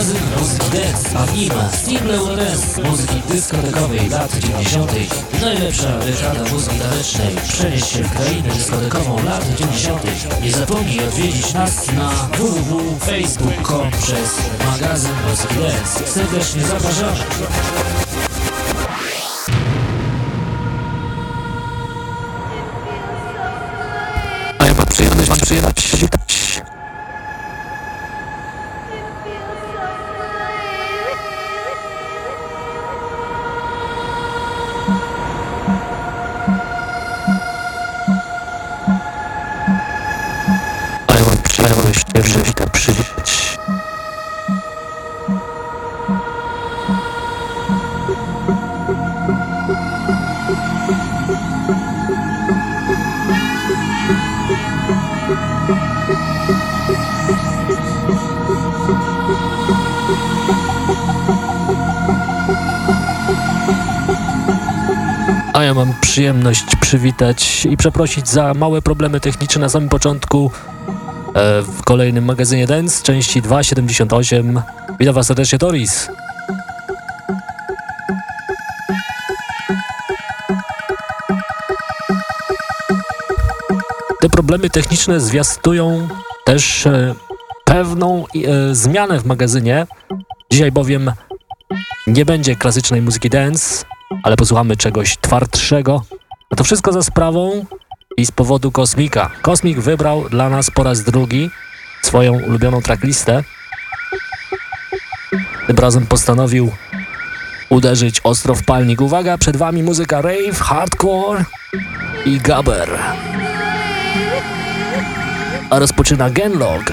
magazyn muzyki dance, a w nim single dance muzyki dyskotekowej lat 90. Najlepsza dekada muzyki tanecznej. Przenieś się w krainę dyskotekową lat 90. Nie zapomnij odwiedzić nas na www.facebook.com przez magazyn muzyki dance. Serdecznie zapraszamy. Przyjemność, mam przyjemność przyjemność przywitać i przeprosić za małe problemy techniczne na samym początku e, w kolejnym magazynie Dance, części 2.78. Witam Was serdecznie, Doris. Te problemy techniczne zwiastują też e, pewną e, zmianę w magazynie. Dzisiaj bowiem nie będzie klasycznej muzyki dance, ale posłuchamy czegoś twardszego. A to wszystko za sprawą i z powodu Kosmika. Kosmik wybrał dla nas po raz drugi swoją ulubioną tracklistę. Tym razem postanowił uderzyć ostro w palnik. Uwaga, przed wami muzyka rave, hardcore i gabber. A rozpoczyna Genlog.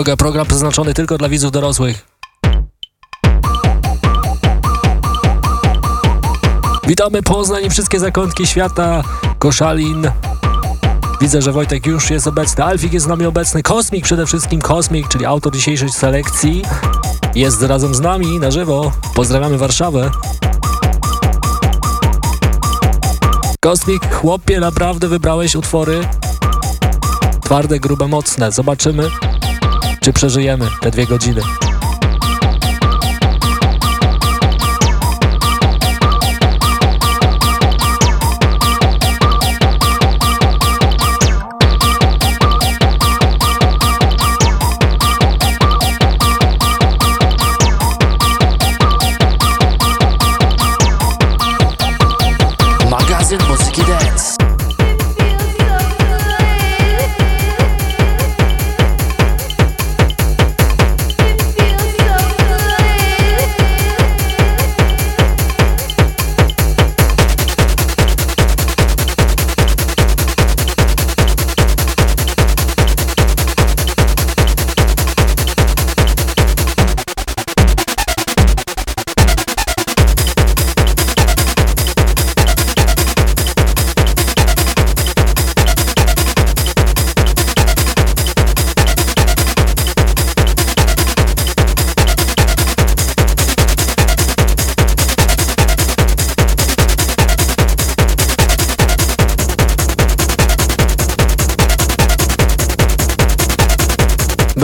Uwaga, program przeznaczony tylko dla widzów dorosłych. Witamy Poznań i wszystkie zakątki świata. Koszalin. Widzę, że Wojtek już jest obecny. Alfik jest z nami obecny. Kosmik przede wszystkim. Kosmik, czyli autor dzisiejszej selekcji. Jest razem z nami na żywo. Pozdrawiamy Warszawę. Kosmik, chłopie, naprawdę wybrałeś utwory twarde, grube, mocne. Zobaczymy, czy przeżyjemy te dwie godziny.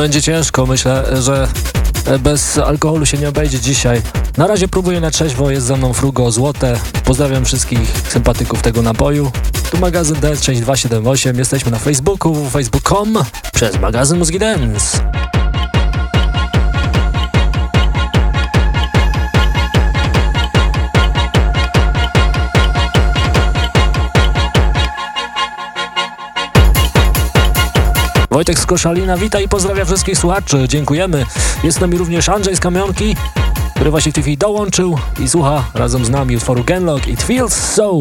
Będzie ciężko, myślę, że bez alkoholu się nie obejdzie dzisiaj. Na razie próbuję na trzeźwo, jest ze mną Frugo Złote. Pozdrawiam wszystkich sympatyków tego napoju. Tu magazyn Dance 6278, jesteśmy na Facebooku, facebook.com przez magazyn Mózgi Dance. Wojtek z Koszalina, wita i pozdrawia wszystkich słuchaczy. Dziękujemy. Jest z nami również Andrzej z Kamionki. który właśnie w tej chwili dołączył i słucha razem z nami utworu Genlock It Feels So.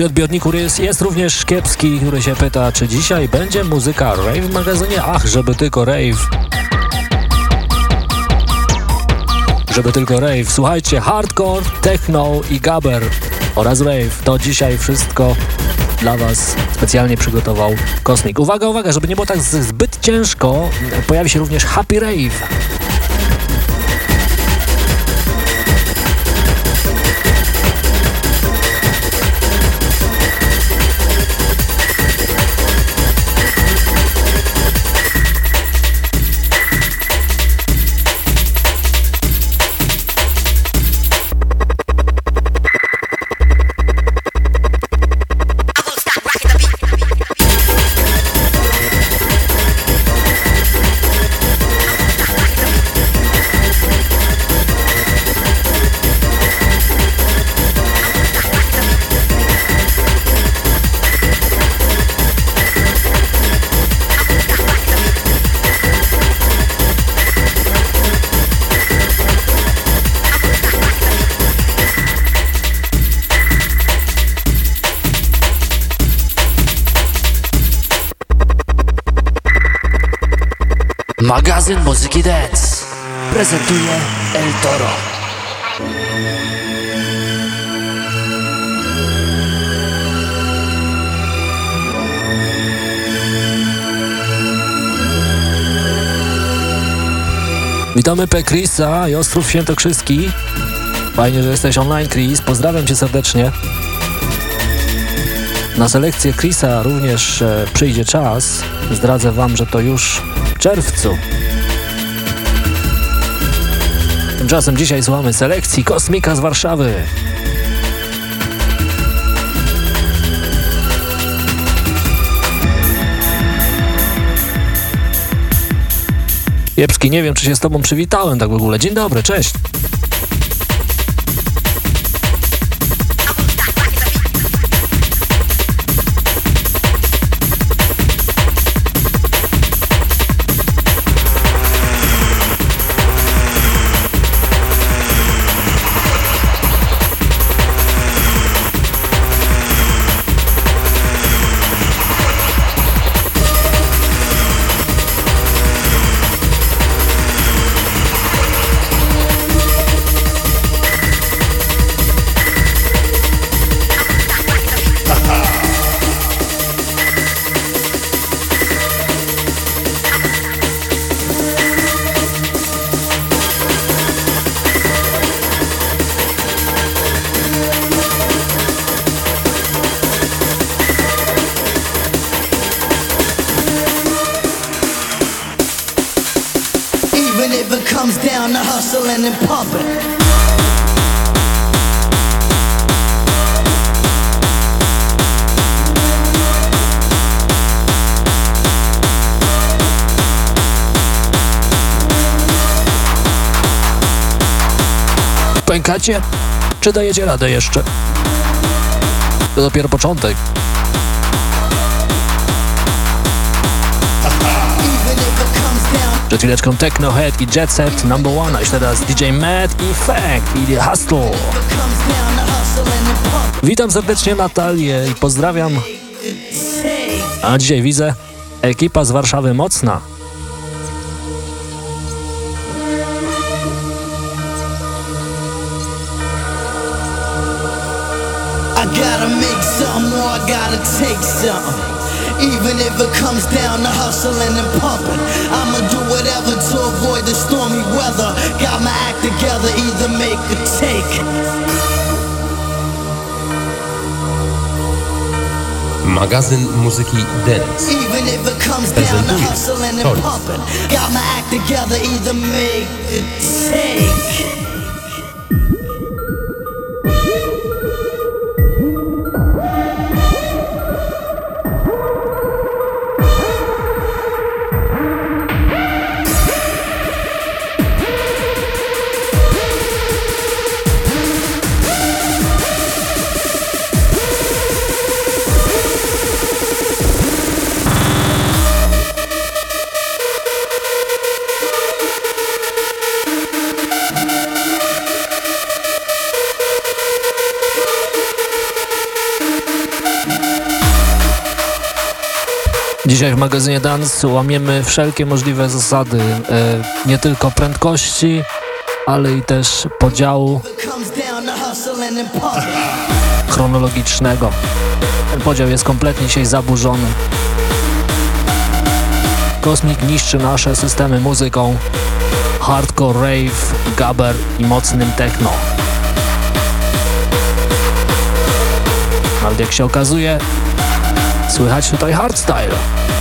Przy odbiorniku jest, jest również Kiepski, który się pyta, czy dzisiaj będzie muzyka rave w magazynie? Ach, żeby tylko rave. Żeby tylko rave. Słuchajcie, hardcore, techno i gabber oraz rave. To dzisiaj wszystko dla Was specjalnie przygotował Kosmik. Uwaga, uwaga, żeby nie było tak zbyt ciężko, pojawi się również Happy Rave. Magazyn muzyki dance prezentuje El Toro. Witamy P. Chrisa i Ostrów Świętokrzyski. Fajnie, że jesteś online, Chris. Pozdrawiam cię serdecznie. Na selekcję Chrisa również e, przyjdzie czas. Zdradzę wam, że to już w czerwcu. Tymczasem dzisiaj słuchamy selekcji Kosmika z Warszawy. Jepski, nie wiem, czy się z tobą przywitałem tak w ogóle. Dzień dobry, cześć. Pękacie? Czy dajecie radę jeszcze? To dopiero początek. Przed chwileczką Techno Head i Jet Set Number One, a już teraz DJ Mad i Fact i Hustle. Witam serdecznie Natalię i pozdrawiam. A dzisiaj widzę ekipa z Warszawy mocna. gotta take something. Even if it comes down to hustling and pumping, I'ma do whatever to avoid the stormy weather. Got my act together, either make or take. Magazyn muzyki Dance prezentuje Torys. Got my act together, either make or take. Dzisiaj w magazynie Dance łamiemy wszelkie możliwe zasady, e, nie tylko prędkości, ale i też podziału chronologicznego. Ten podział jest kompletnie dzisiaj zaburzony. Kosmik niszczy nasze systemy muzyką, hardcore, rave, gabber i mocnym techno. Nawet jak się okazuje, słychać tutaj hardstyle.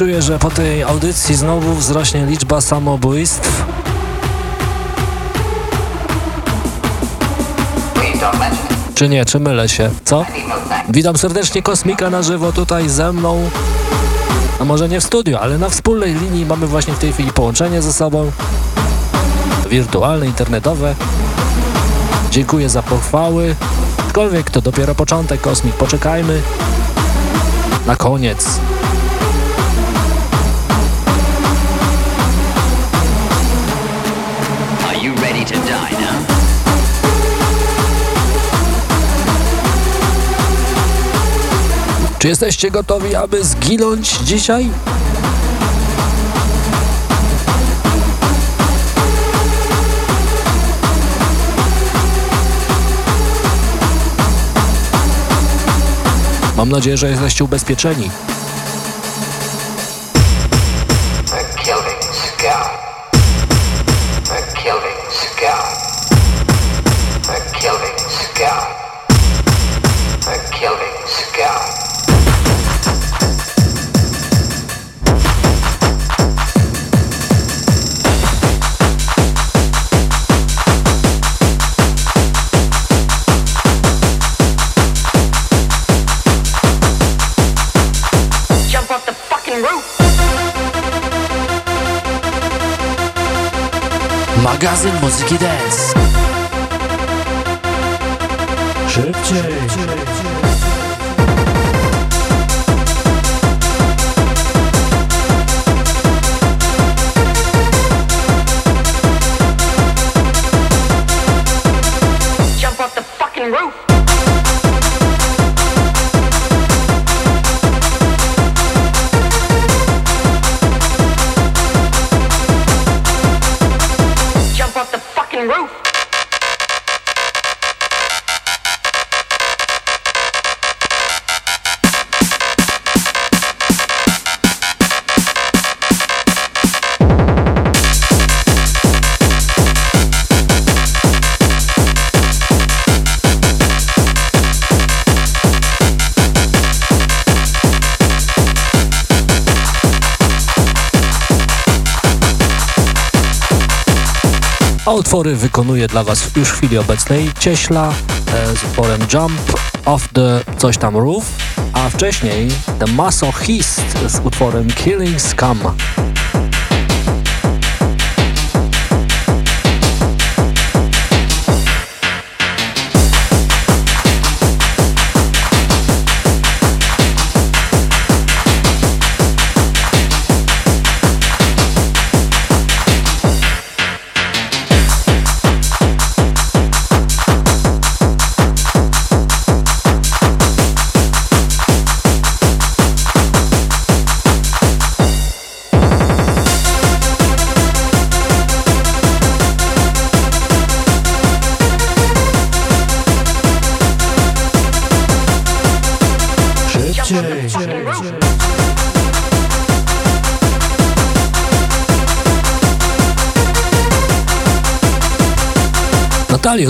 Czuję, że po tej audycji znowu wzrośnie liczba samobójstw. Czy nie, czy mylę się, co? Witam serdecznie Kosmika na żywo tutaj ze mną. A może nie w studiu, ale na wspólnej linii mamy właśnie w tej chwili połączenie ze sobą. Wirtualne, internetowe. Dziękuję za pochwały. Aczkolwiek to dopiero początek, Kosmik, poczekajmy. Na koniec. Czy jesteście gotowi, aby zginąć dzisiaj? Mam nadzieję, że jesteście ubezpieczeni. Utwory wykonuje dla Was już w chwili obecnej Cieśla e, z utworem Jump Off the coś tam Roof, a wcześniej The Masochist z utworem Killing Scum.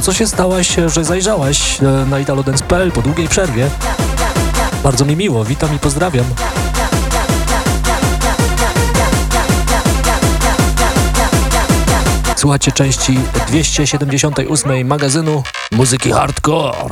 Co się stałaś, że zajrzałaś e, na italodance.pl po długiej przerwie? Bardzo mi miło, witam i pozdrawiam. Słuchacie części 278 magazynu Muzyki Hardcore.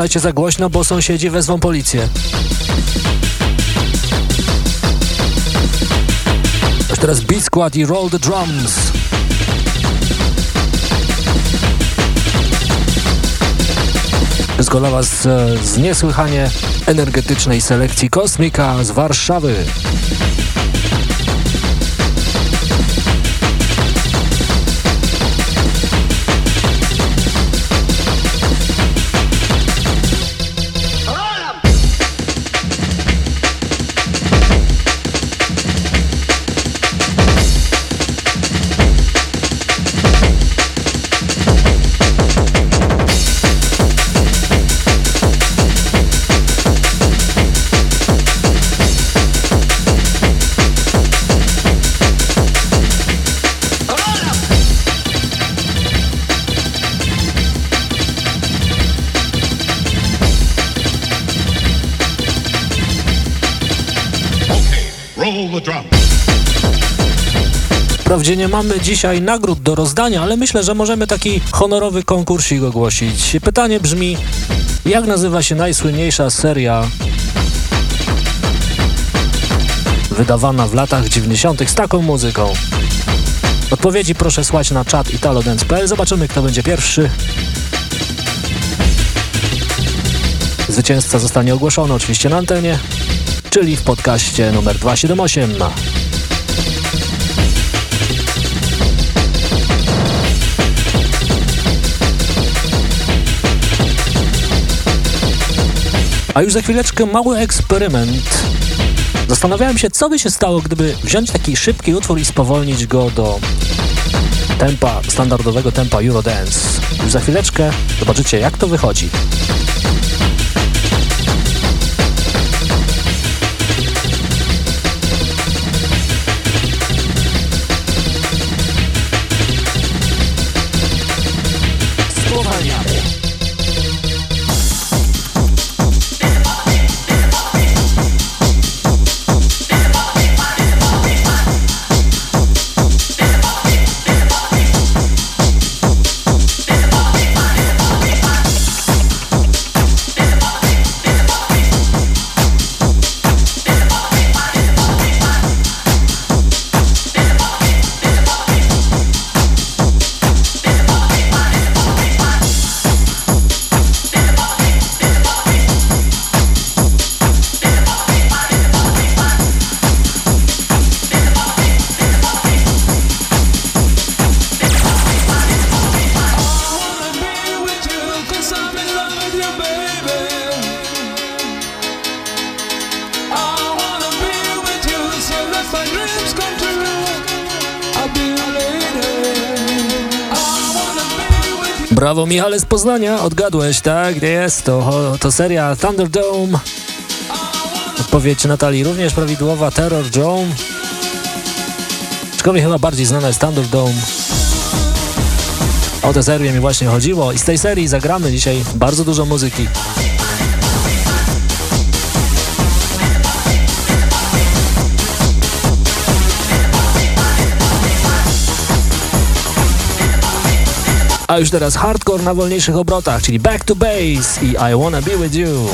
Puszczajcie za głośno, bo sąsiedzi wezwą policję. Teraz Beat Squad i Roll the Drums. Wszystko dla Was e, z niesłychanie energetycznej selekcji Kosmika z Warszawy. Mamy dzisiaj nagród do rozdania, ale myślę, że możemy taki honorowy konkursik ogłosić. Pytanie brzmi, jak nazywa się najsłynniejsza seria wydawana w latach 90. z taką muzyką? Odpowiedzi proszę słać na czat italodance.pl. Zobaczymy, kto będzie pierwszy. Zwycięzca zostanie ogłoszony oczywiście na antenie, czyli w podcaście numer 278. A już za chwileczkę mały eksperyment. Zastanawiałem się, co by się stało, gdyby wziąć taki szybki utwór i spowolnić go do tempa, standardowego tempa Eurodance. Już za chwileczkę zobaczycie, jak to wychodzi. Brawo Michale z Poznania, odgadłeś, tak? Gdzie jest to? To seria Thunderdome. Odpowiedź Natalii również prawidłowa, Terror Dome. Aczkolwiek chyba bardziej znana jest Thunderdome. O tę serię mi właśnie chodziło i z tej serii zagramy dzisiaj bardzo dużo muzyki. A już teraz hardcore na wolniejszych obrotach, czyli Back to Base i I Wanna Be With You.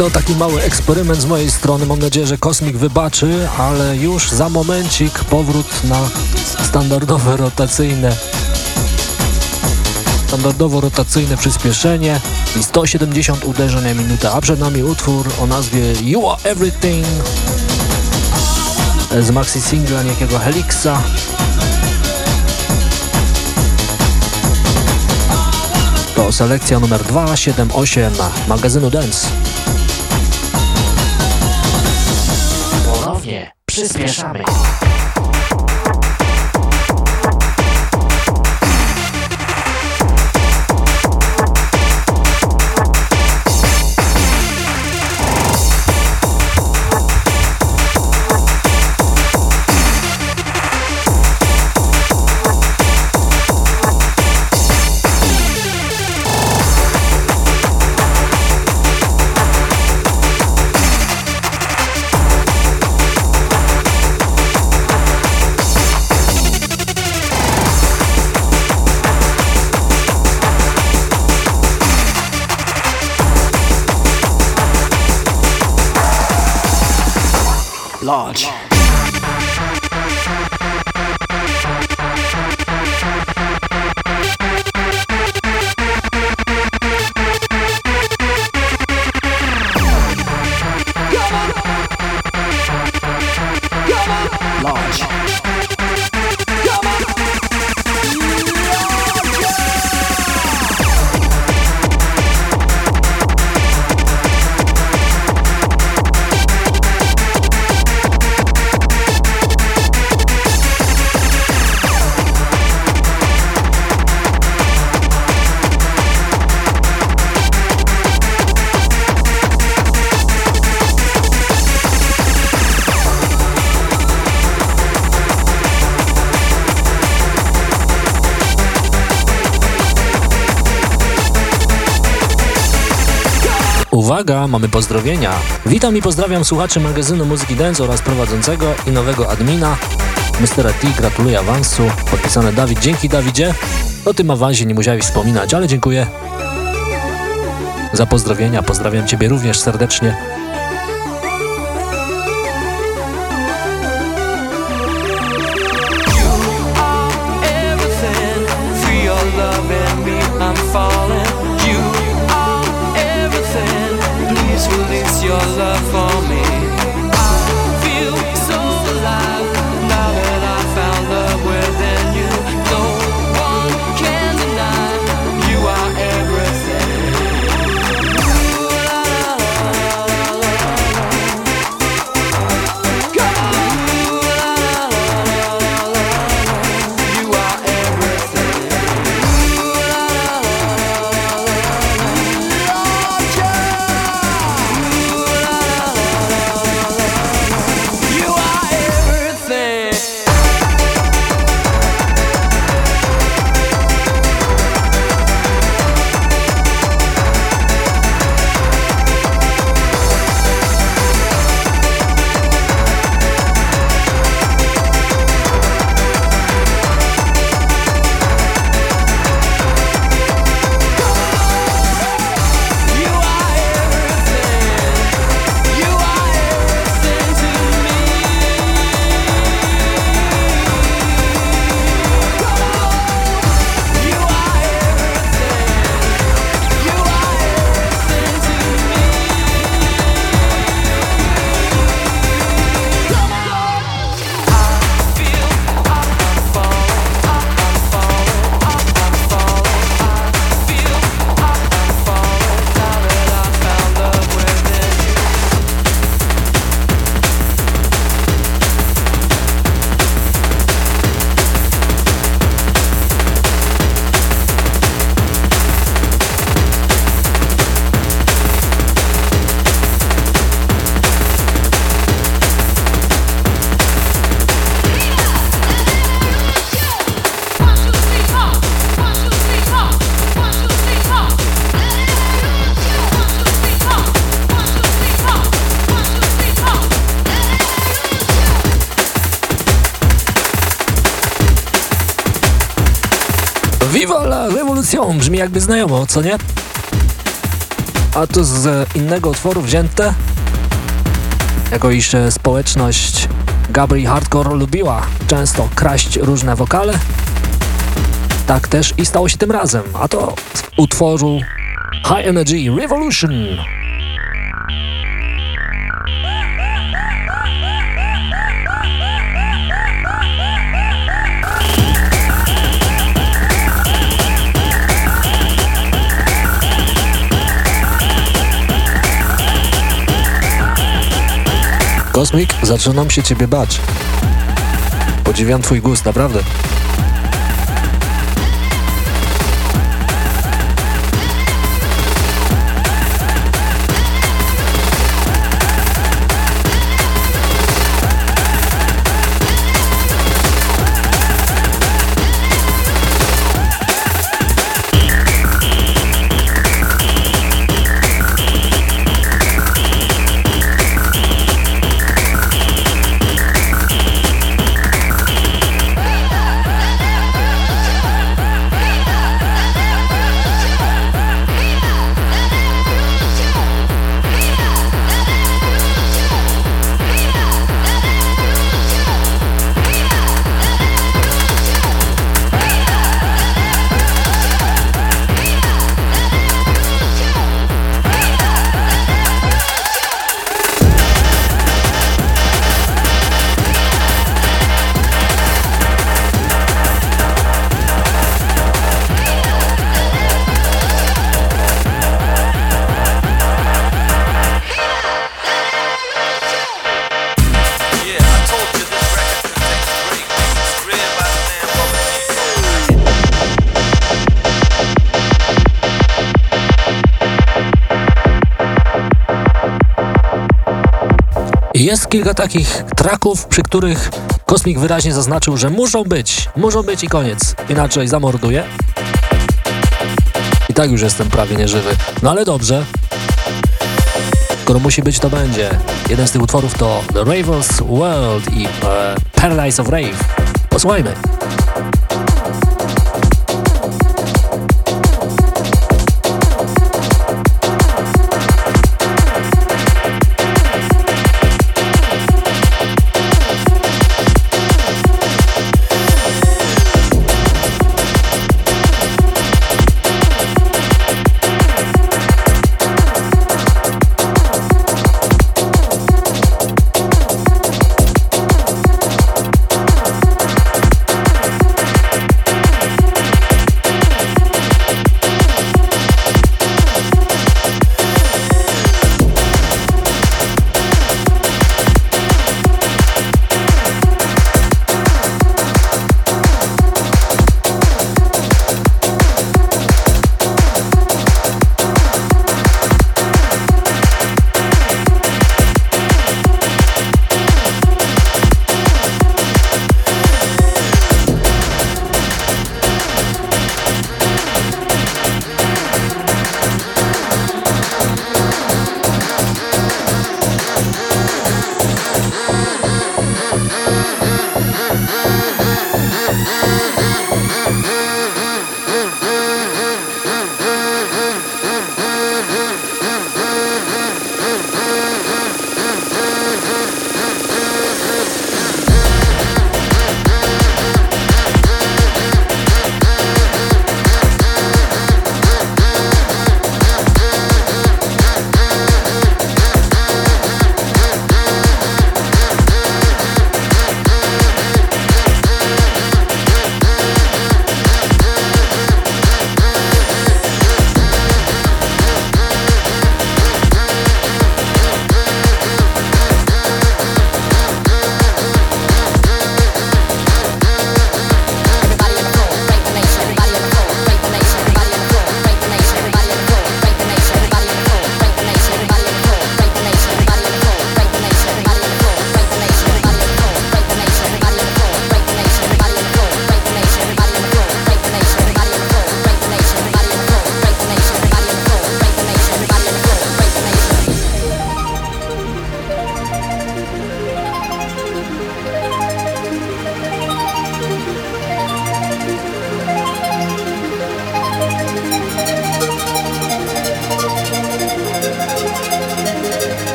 To taki mały eksperyment z mojej strony. Mam nadzieję, że Kosmik wybaczy, ale już za momencik powrót na standardowe rotacyjne standardowo rotacyjne przyspieszenie i 170 uderzeń na minutę, a przed nami utwór o nazwie You Are Everything z maxi singla niejakiego Helixa. To selekcja numer 278 magazynu Dance. Przyspieszamy. Uwaga, mamy pozdrowienia. Witam i pozdrawiam słuchaczy magazynu Muzyki Dance oraz prowadzącego i nowego admina. Mr. T gratuluję awansu. Podpisane Dawid. Dzięki Dawidzie. O tym awansie nie musiałeś wspominać, ale dziękuję za pozdrowienia. Pozdrawiam Ciebie również serdecznie. Jakby znajomo, co nie? A to z innego utworu wzięte, jako iż społeczność Gabri Hardcore lubiła często kraść różne wokale, tak też i stało się tym razem, a to z utworu High Energy Revolution. Kosmik, zaczynam się ciebie bać. Podziwiam twój gust, naprawdę. Jest kilka takich traków, przy których Kosmik wyraźnie zaznaczył, że muszą być, muszą być i koniec, inaczej zamorduje. I tak już jestem prawie nieżywy. No ale dobrze. Skoro musi być, to będzie. Jeden z tych utworów to The Raven's World i e, Paradise of Rave. Posłuchajmy.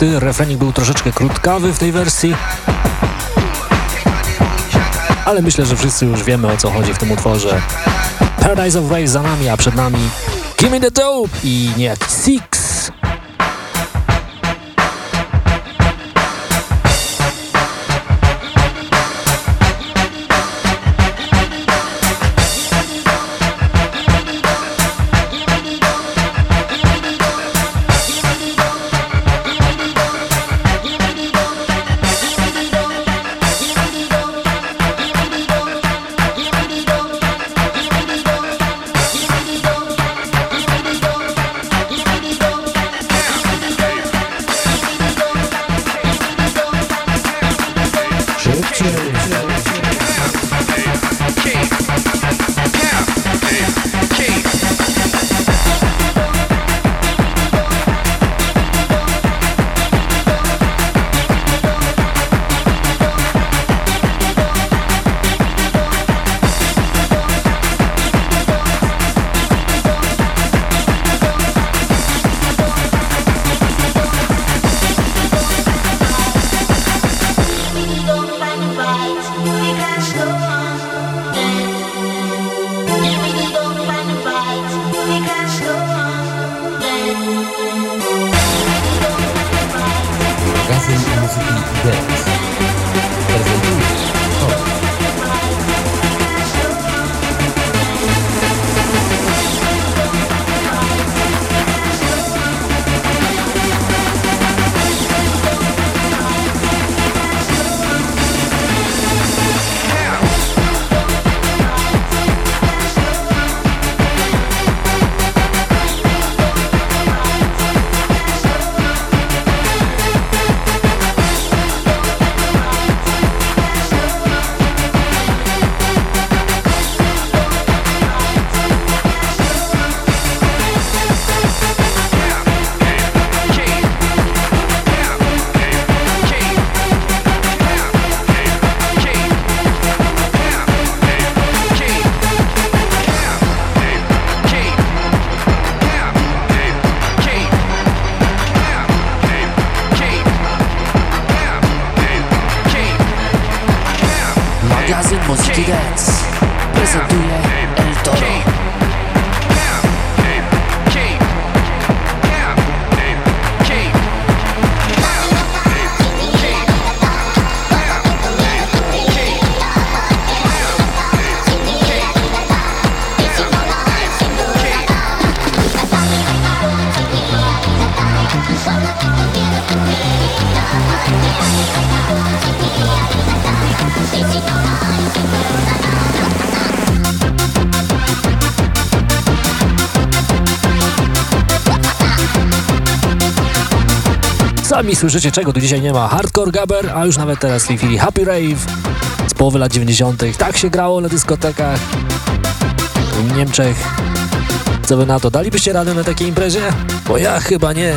Niestety refrenik był troszeczkę krótkawy w tej wersji, ale myślę, że wszyscy już wiemy o co chodzi w tym utworze. Paradise of Waves za nami, a przed nami Gimme the Dope i niejaki Six. Sami słyszycie, czego tu dzisiaj nie ma. Hardcore Gabber, a już nawet teraz w tej chwili Happy Rave z połowy lat 90. Tak się grało na dyskotekach w Niemczech. Co wy na to? Dalibyście radę na takiej imprezie? Bo ja chyba nie.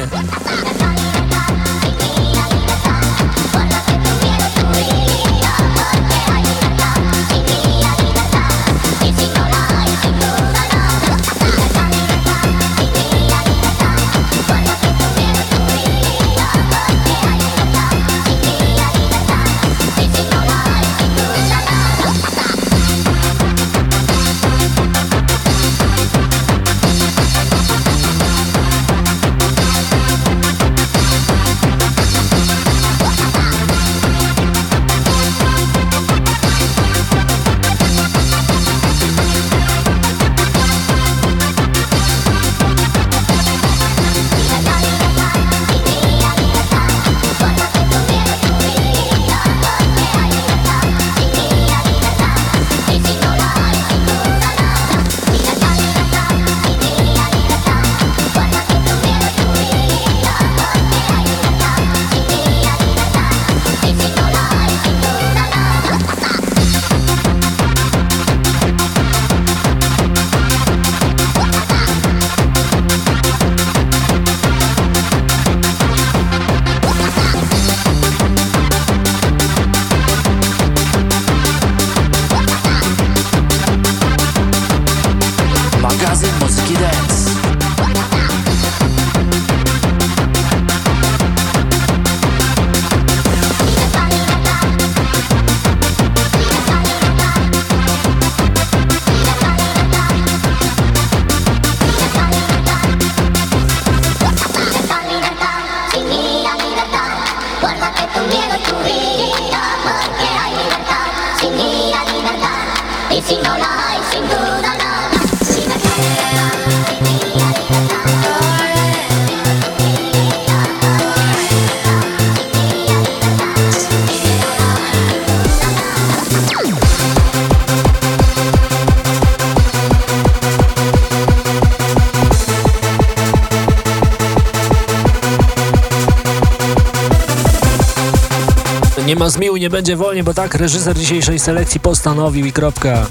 Będzie wolniej, bo tak reżyser dzisiejszej selekcji postanowił i kropka.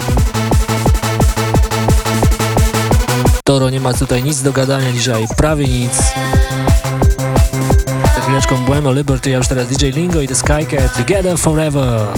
Toro nie ma tutaj nic do gadania dzisiaj, prawie nic. Za chwileczką Bueno Liberty, a już teraz DJ Lingo i The Skycat Together Forever.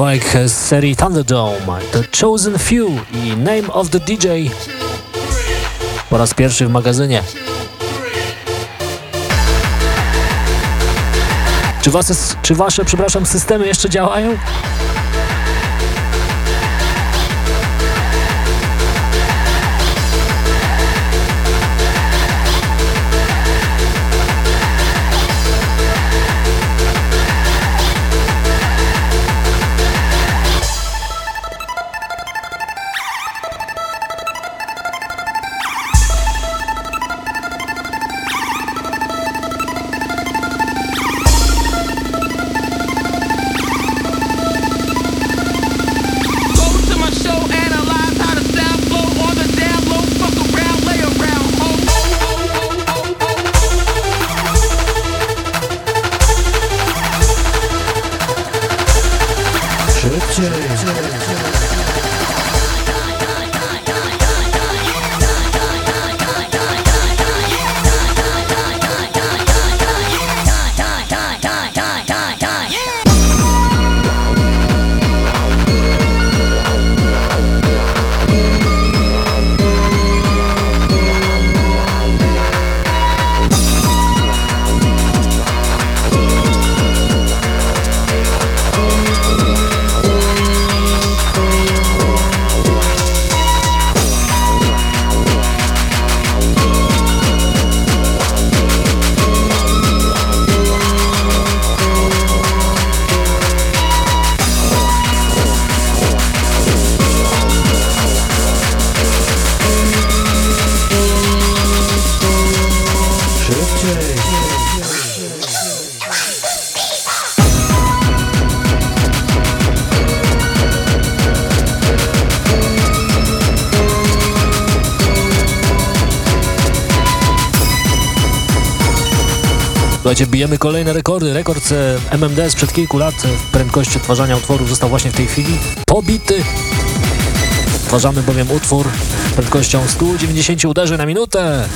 Kawałek z serii Thunderdome, The Chosen Few i Name of the DJ po raz pierwszy w magazynie. Czy wasze, czy wasze, przepraszam, systemy jeszcze działają? Słuchajcie, bijemy kolejne rekordy. Rekord e, MMD sprzed kilku lat w prędkości odtwarzania utworów został właśnie w tej chwili pobity. Odtwarzamy bowiem utwór prędkością 190 uderzeń na minutę.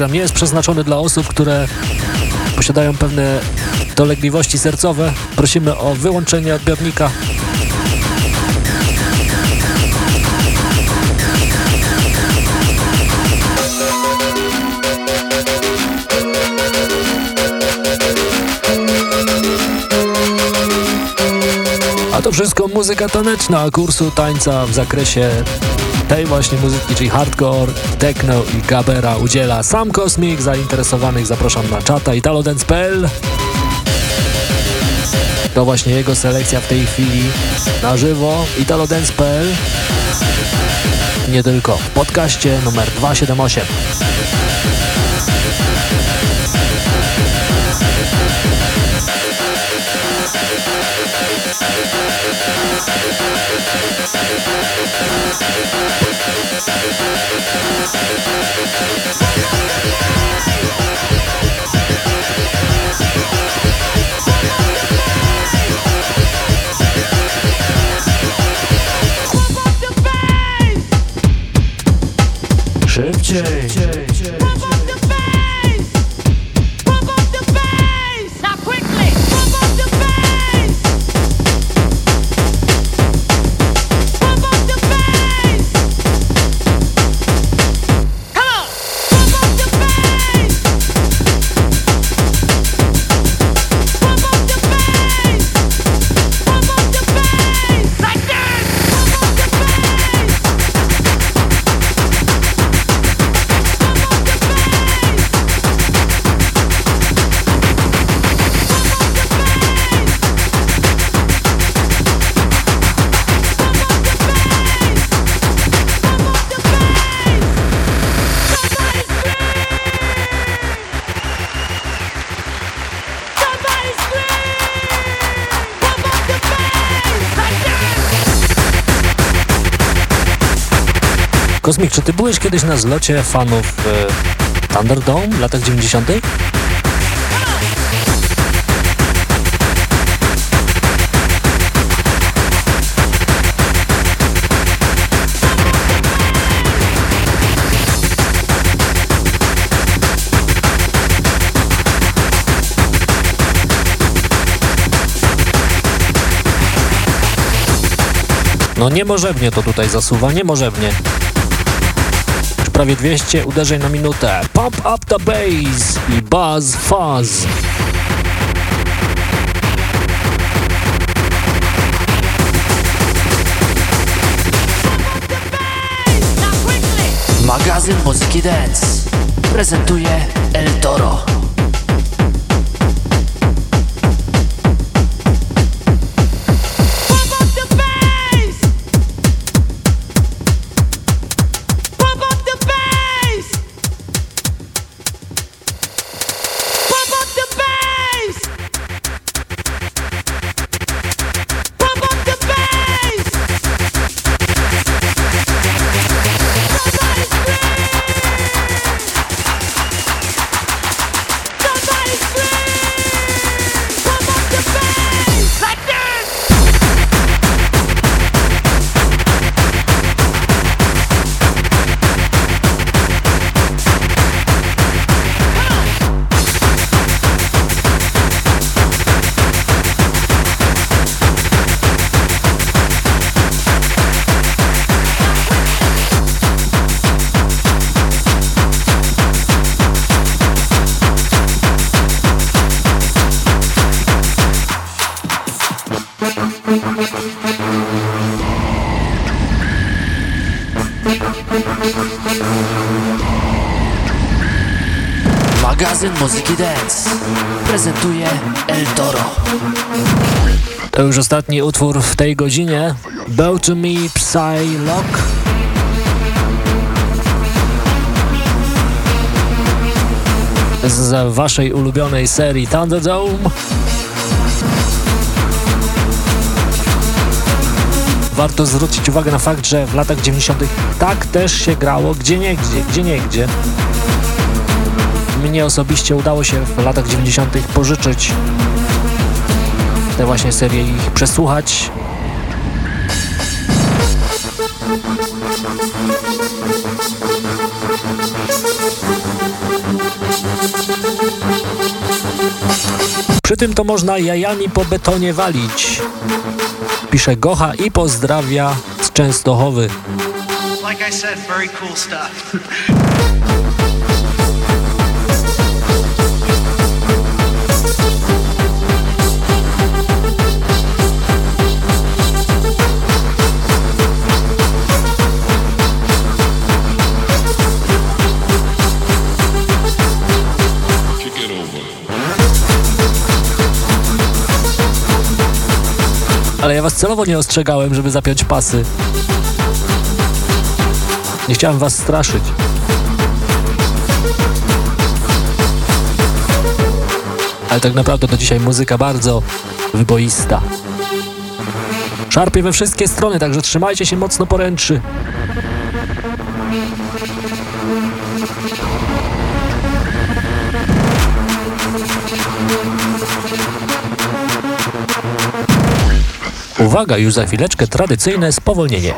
Program nie jest przeznaczony dla osób, które posiadają pewne dolegliwości sercowe. Prosimy o wyłączenie odbiornika. A to wszystko muzyka taneczna kursu tańca w zakresie tej właśnie muzyki, czyli hardcore, techno i gabera udziela sam Kosmik. Zainteresowanych zapraszam na czata italodance.pl To właśnie jego selekcja w tej chwili na żywo italodance.pl Nie tylko w podcaście numer 278. Kosmik, czy ty byłeś kiedyś na zlocie fanów e, Thunderdome w latach 90.? No niemożebnie to tutaj zasuwa, niemożebnie prawie 200 uderzeń na minutę. Pump up the bass i buzz fuzz. Magazyn Muzyki Dance prezentuje El Toro. To już ostatni utwór w tej godzinie. Bow to Me Psylocke. Z waszej ulubionej serii Thunderdome. Warto zwrócić uwagę na fakt, że w latach 90. tak też się grało, gdzie nie gdzie, gdzie nie gdzie. Mnie osobiście udało się w latach 90. pożyczyć tę właśnie serię i ich przesłuchać. Przy tym to można jajami po betonie walić. Pisze Gocha i pozdrawia z Częstochowy. Like I said, very cool stuff. Ale ja was celowo nie ostrzegałem, żeby zapiąć pasy. Nie chciałem was straszyć. Ale tak naprawdę to dzisiaj muzyka bardzo wyboista. Szarpie we wszystkie strony, także trzymajcie się mocno poręczy. Uwaga, już za chwileczkę tradycyjne spowolnienie.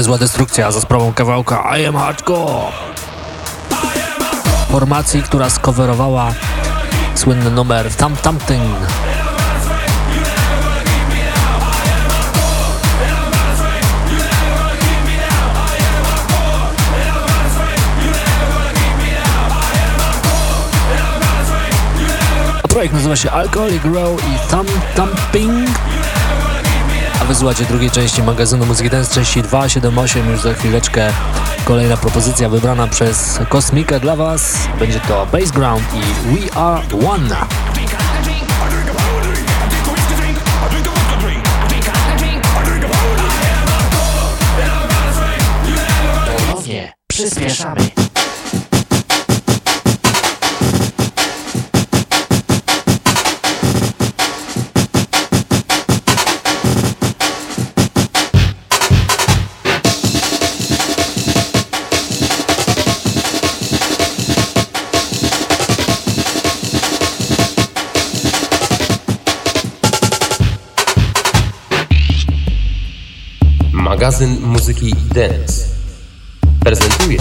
Niezła destrukcja za sprawą kawałka I Am Hardcore. Formacji, która skowerowała słynny numer Tam Tamtyn. A projekt nazywa się Alcoholic Row i Thumb Thumping. A wysłuchacie drugiej części magazynu Muzyki Dance, części 278, już za chwileczkę kolejna propozycja wybrana przez Kosmikę dla Was. Będzie to Bassground i We Are One. Muzyki Dance. Prezentuje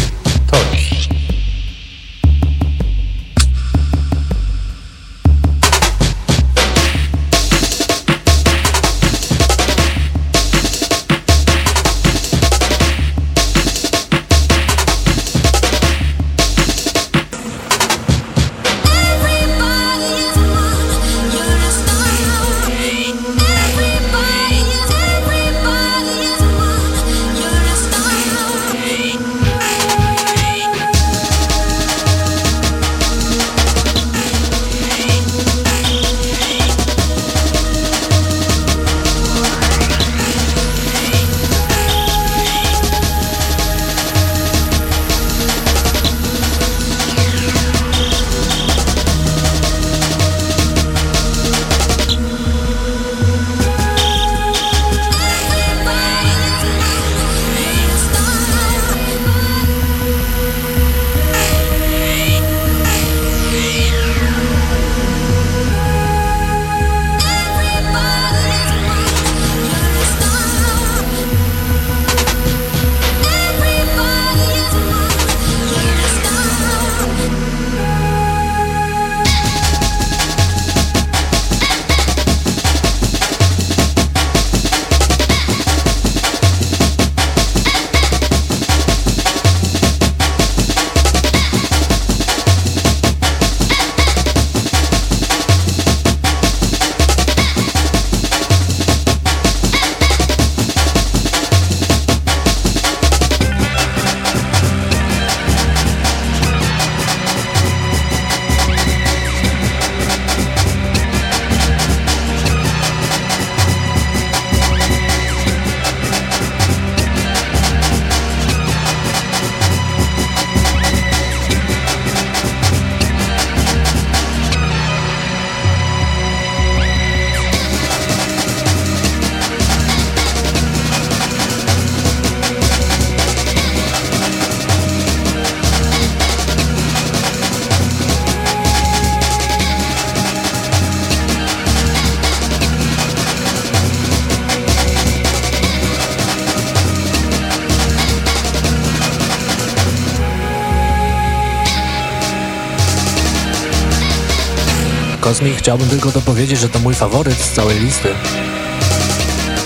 Kosmik, chciałbym tylko dopowiedzieć, że to mój faworyt z całej listy.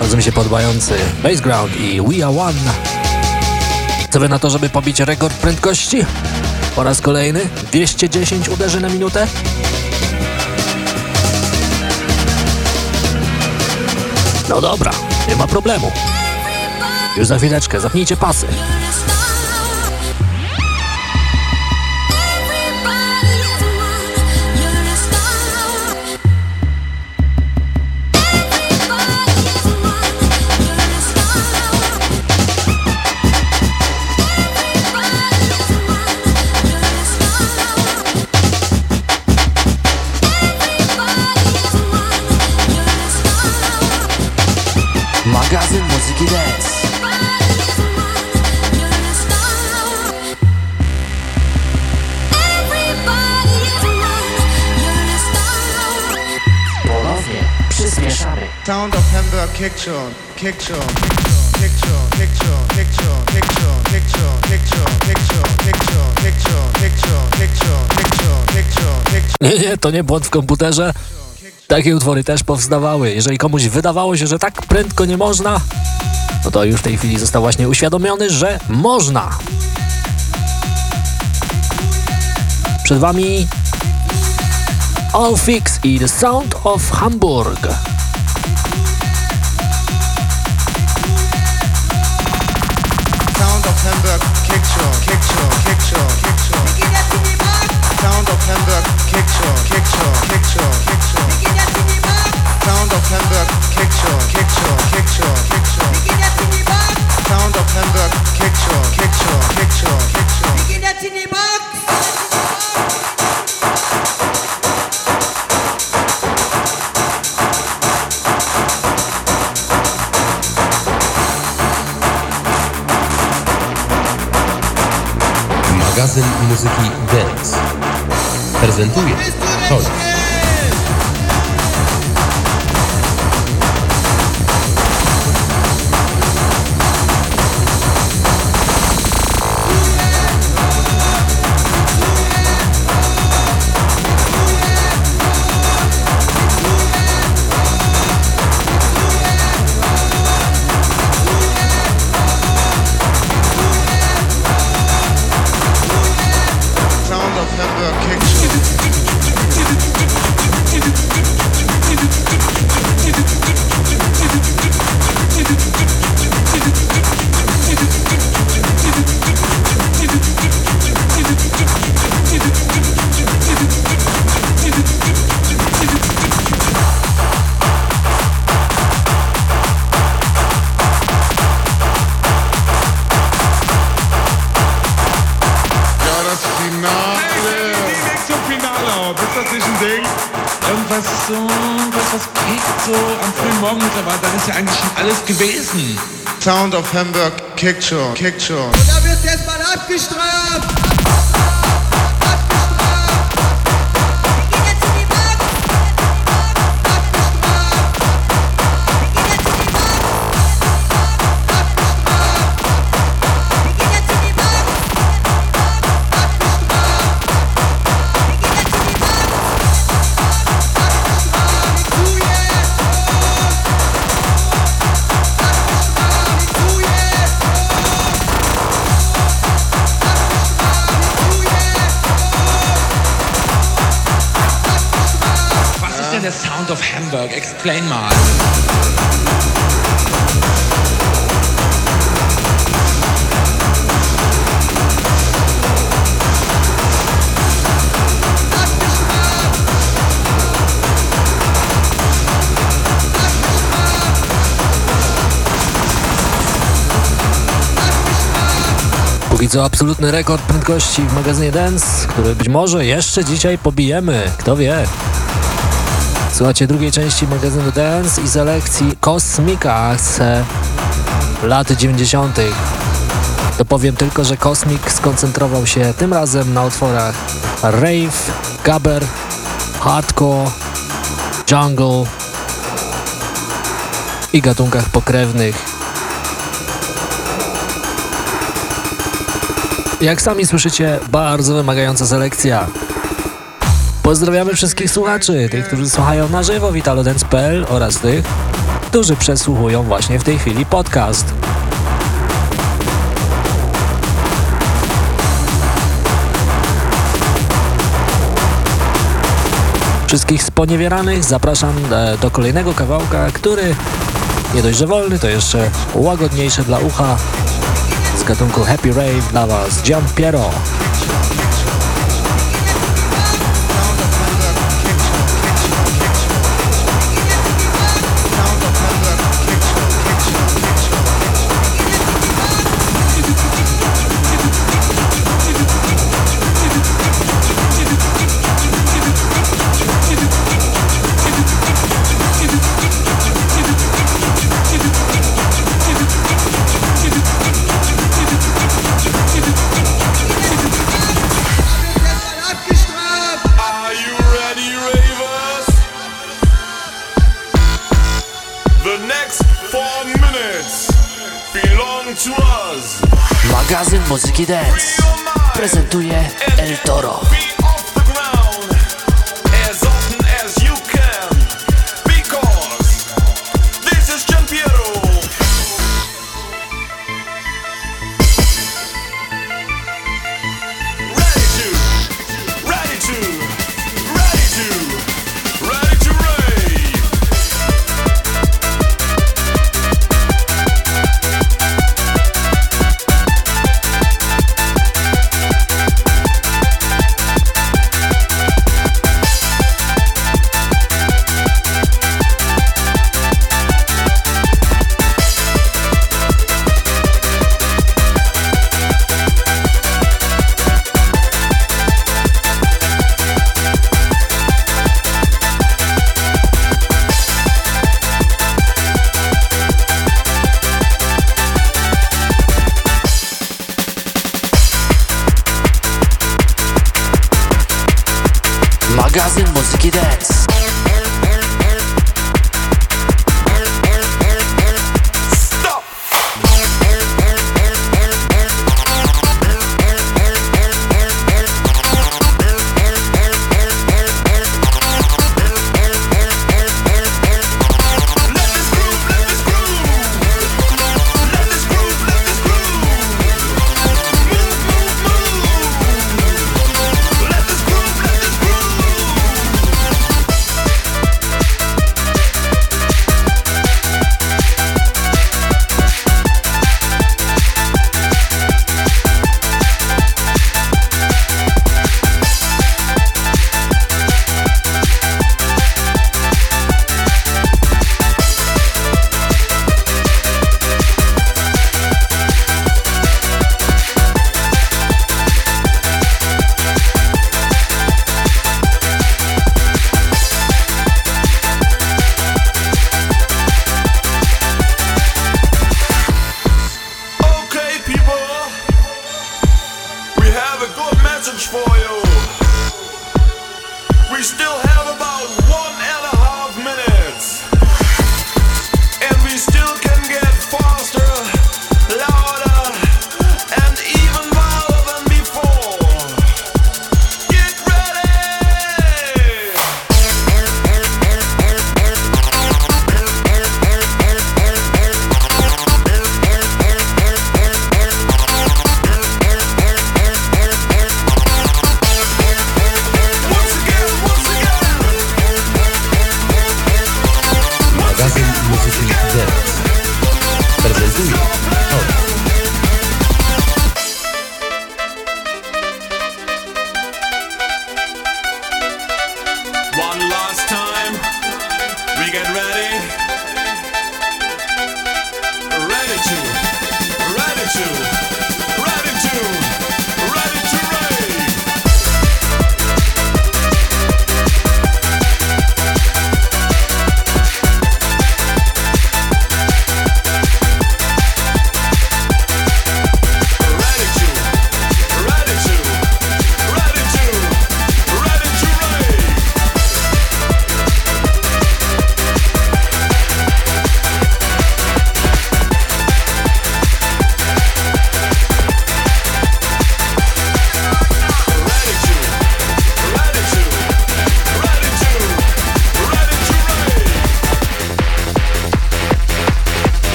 Bardzo mi się podobający Bassground i We Are One. Co wy na to, żeby pobić rekord prędkości? Po raz kolejny 210 uderzy na minutę? No dobra, nie ma problemu. Już za chwileczkę, zapnijcie pasy. Nie, nie, to nie błąd w komputerze. Takie utwory też powstawały. Jeżeli komuś wydawało się, że tak prędko nie można, no to już w tej chwili został właśnie uświadomiony, że można. Przed wami All Fix i The Sound of Hamburg. Show. Sound of Hamburg, kick Hamburg kickt schon, kickt schon. Und da wirst du erstmal abgestraft. Hamburg? Explain mal. Póki co absolutny rekord prędkości w magazynie Dance, który być może jeszcze dzisiaj pobijemy, kto wie. Słuchajcie drugiej części magazynu Dance i selekcji Kosmika z e, lat 90. Dopowiem tylko, że Kosmik skoncentrował się tym razem na utworach rave, gabber, hardcore, jungle i gatunkach pokrewnych. Jak sami słyszycie, bardzo wymagająca selekcja. Pozdrawiamy wszystkich słuchaczy, tych, którzy słuchają na żywo w italodance.pl oraz tych, którzy przesłuchują właśnie w tej chwili podcast. Wszystkich sponiewieranych zapraszam e, do kolejnego kawałka, który nie dość, że wolny, to jeszcze łagodniejszy dla ucha z gatunku Happy Rave dla Was, Gian Piero. Dance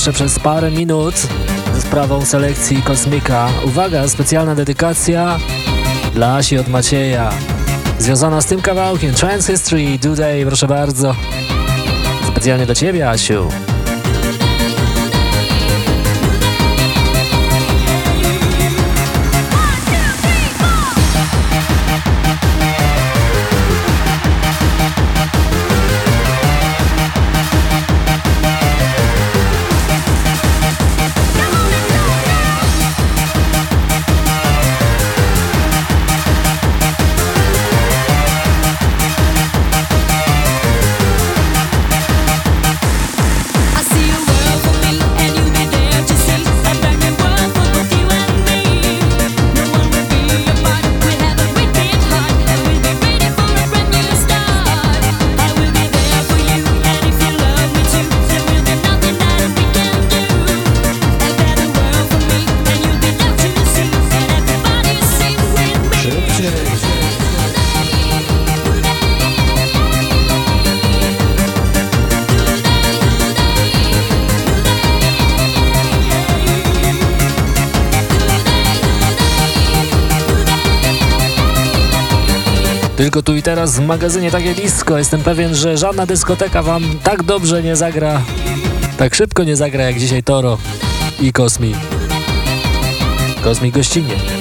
jeszcze przez parę minut ze sprawą selekcji Kosmika. Uwaga, specjalna dedykacja dla Asi od Macieja. Związana z tym kawałkiem Trans History, Today, proszę bardzo. Specjalnie dla Ciebie, Asiu. Teraz w magazynie takie disco. Jestem pewien, że żadna dyskoteka wam tak dobrze nie zagra, tak szybko nie zagra jak dzisiaj Toro i Kosmi. Kosmi gościnnie.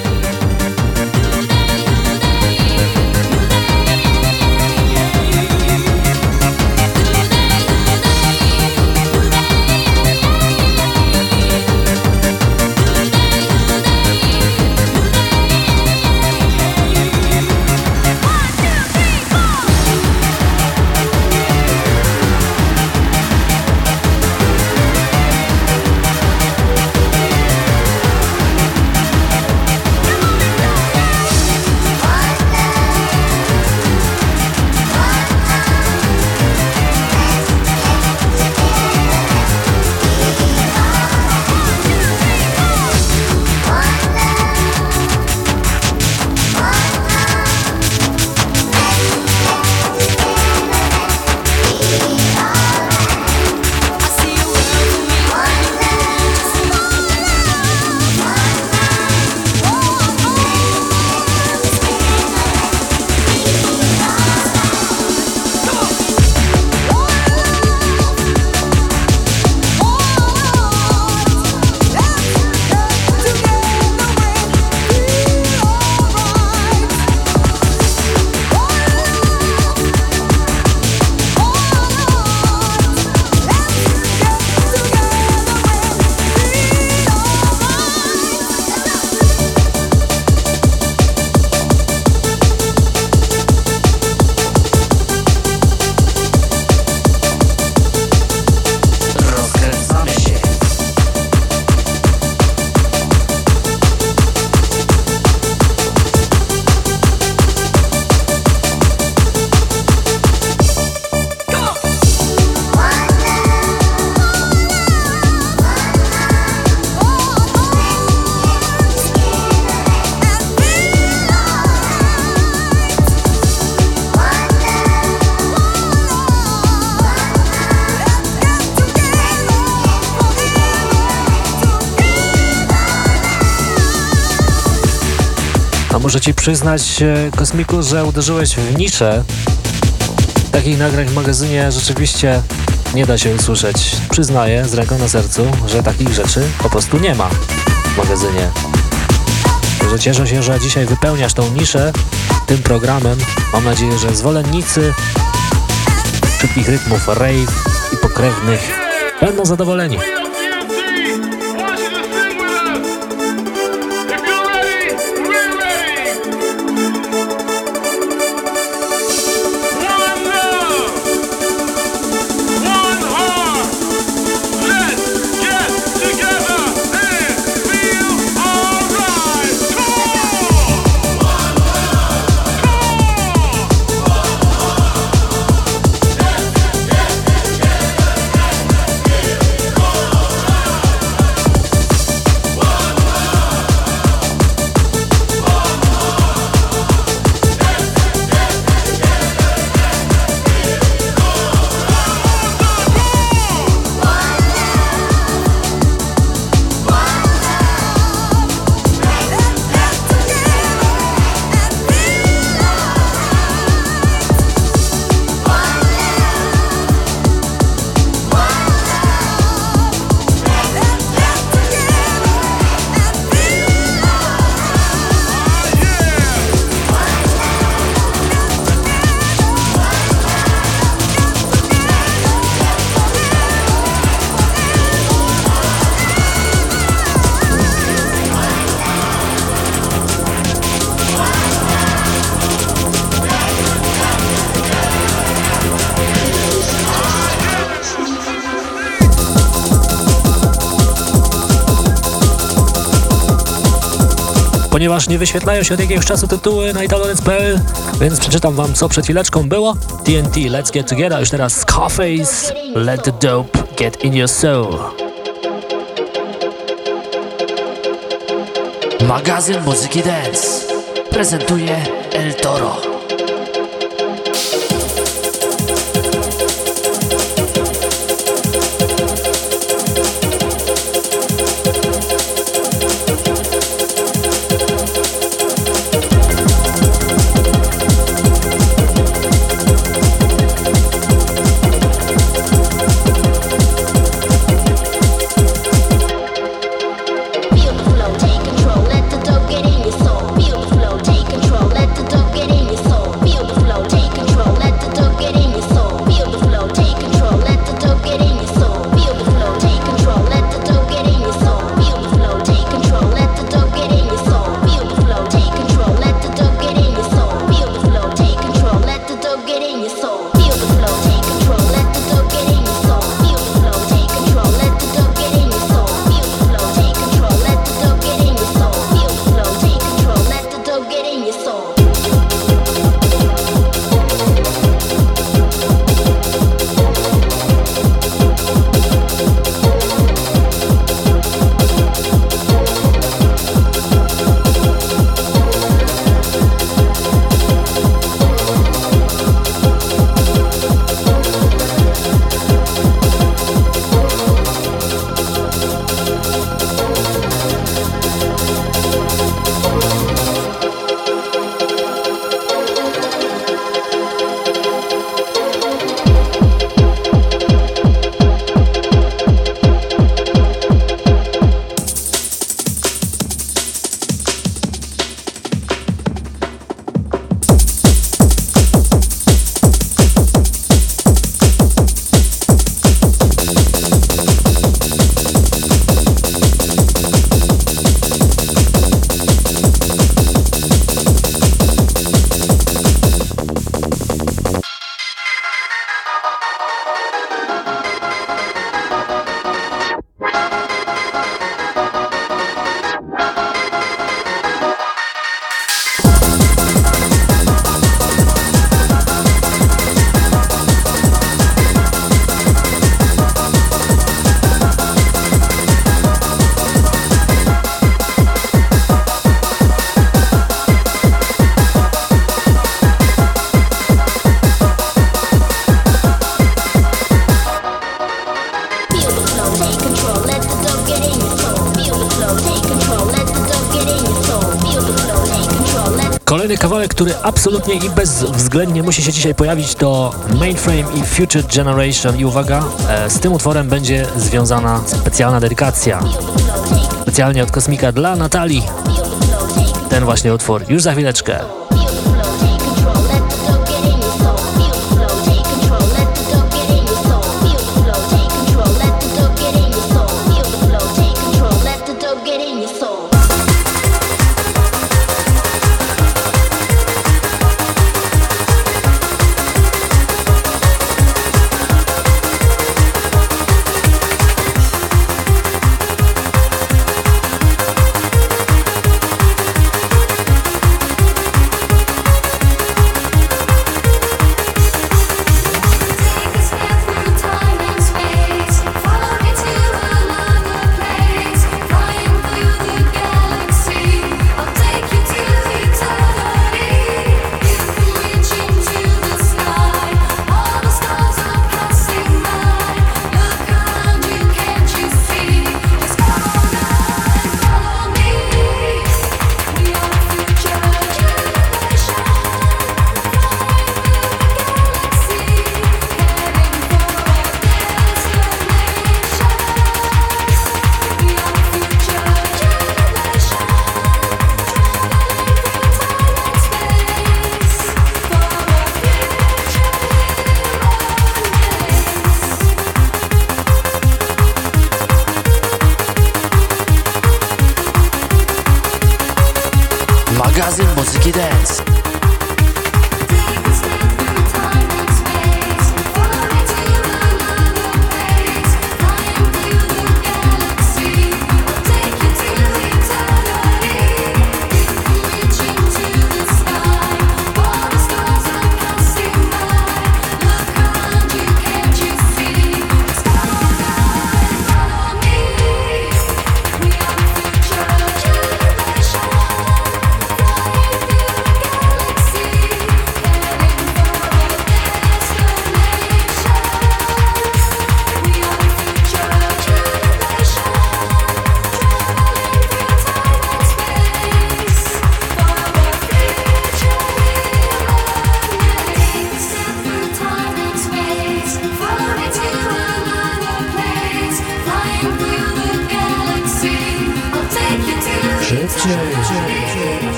Przyznać, e, Kosmiku, że uderzyłeś w niszę. Takich nagrań w magazynie rzeczywiście nie da się usłyszeć. Przyznaję z ręką na sercu, że takich rzeczy po prostu nie ma w magazynie. Także cieszę się, że dzisiaj wypełniasz tą niszę tym programem. Mam nadzieję, że zwolennicy szybkich rytmów rave i pokrewnych będą zadowoleni. Ponieważ nie wyświetlają się od jakiegoś czasu tytuły na italodance.pl, więc przeczytam wam co przed chwileczką było. TNT, Let's Get Together, już teraz Scarface, Let the Dope Get In Your Soul. Magazyn Muzyki Dance prezentuje El Toro. Który absolutnie i bezwzględnie musi się dzisiaj pojawić to Mainframe i Future Generation i uwaga, e, z tym utworem będzie związana specjalna dedykacja. Specjalnie od Kosmika dla Natalii. Ten właśnie utwór już za chwileczkę.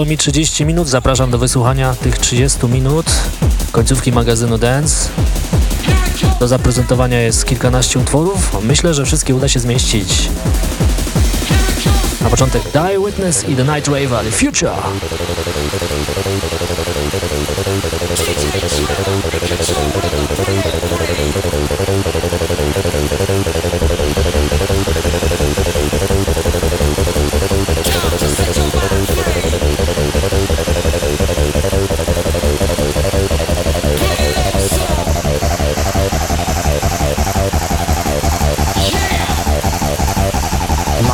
Zostało mi 30 minut, zapraszam do wysłuchania tych 30 minut końcówki magazynu Dance. Do zaprezentowania jest kilkanaście utworów. Myślę, że wszystkie uda się zmieścić. Na początek Die Witness i The Night Rave, The Future.